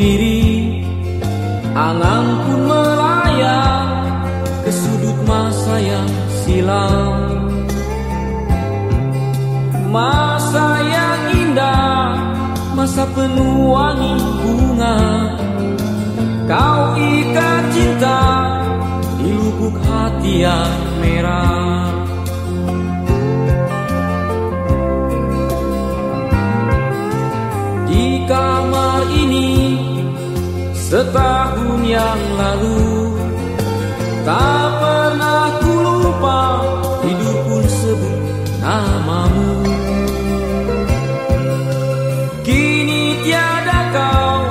Kiri, Angan pun melayang Ke sudut masa yang silam. Masa yang indah Masa penuh wangi bunga. Kau ikat cinta Di lubuk hati yang merah. Setahun yang lalu Tak pernah ku lupa Hidup pun sebut namamu. Kini tiada kau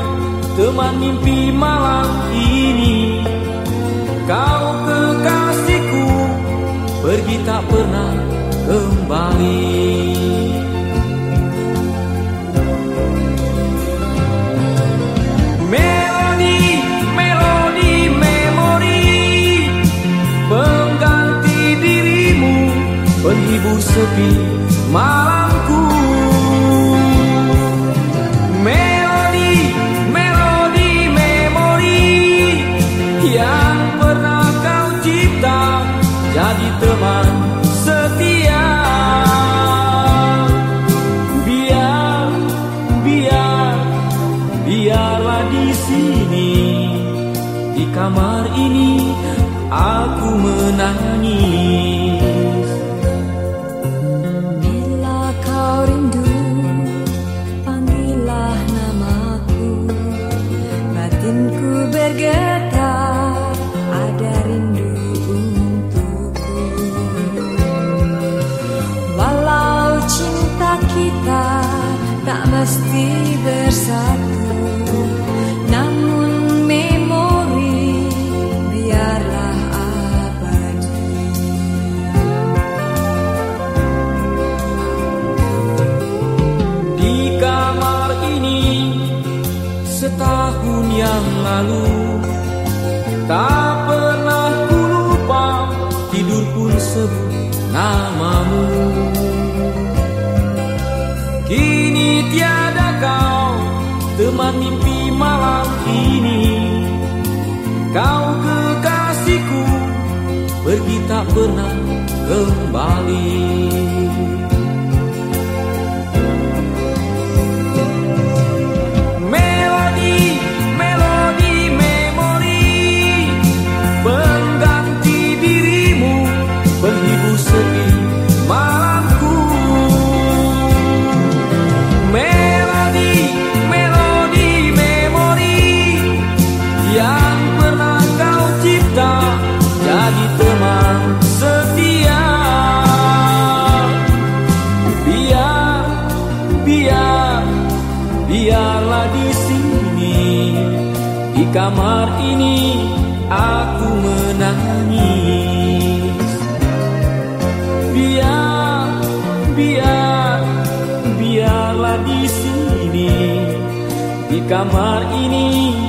Teman mimpi malam ini. Kau kekasihku Pergi tak pernah kembali Penghibur sepi malamku. Melodi, melodi, memori Yang pernah kau cipta Jadi teman setia. Biar, biar, biarlah di sini Di kamar ini aku menangis tak mesti bersatu, namun memori biarlah abadi. Di kamar ini setahun yang lalu Tak pernah ku lupa tidur pun sebut namamu mimpi malam ini. Kau kekasihku pergi tak pernah kembali di kamar ini aku menangis. Biar, biar, biarlah di sini di kamar ini.